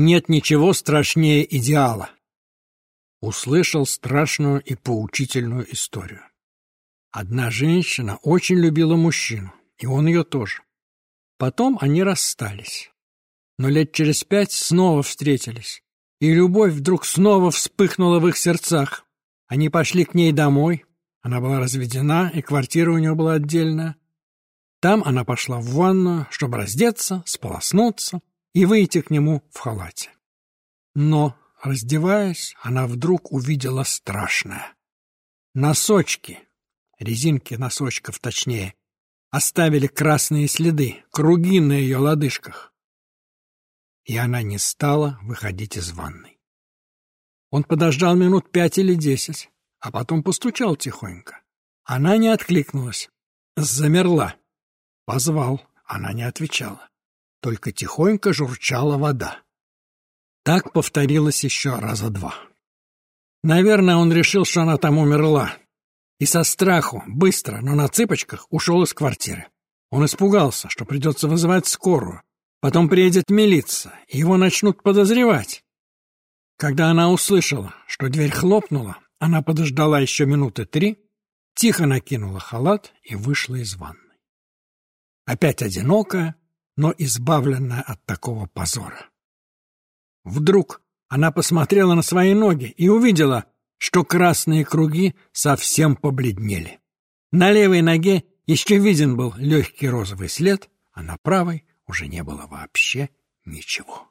нет ничего страшнее идеала. Услышал страшную и поучительную историю. Одна женщина очень любила мужчину, и он ее тоже. Потом они расстались. Но лет через пять снова встретились, и любовь вдруг снова вспыхнула в их сердцах. Они пошли к ней домой, она была разведена, и квартира у нее была отдельная. Там она пошла в ванную, чтобы раздеться, сполоснуться и выйти к нему в халате. Но, раздеваясь, она вдруг увидела страшное. Носочки, резинки носочков точнее, оставили красные следы, круги на ее лодыжках. И она не стала выходить из ванной. Он подождал минут пять или десять, а потом постучал тихонько. Она не откликнулась, замерла. Позвал, она не отвечала. Только тихонько журчала вода. Так повторилось еще раза два. Наверное, он решил, что она там умерла. И со страху, быстро, но на цыпочках, ушел из квартиры. Он испугался, что придется вызывать скорую. Потом приедет милиция, и его начнут подозревать. Когда она услышала, что дверь хлопнула, она подождала еще минуты три, тихо накинула халат и вышла из ванны. Опять одинокая, но избавленная от такого позора. Вдруг она посмотрела на свои ноги и увидела, что красные круги совсем побледнели. На левой ноге еще виден был легкий розовый след, а на правой уже не было вообще ничего.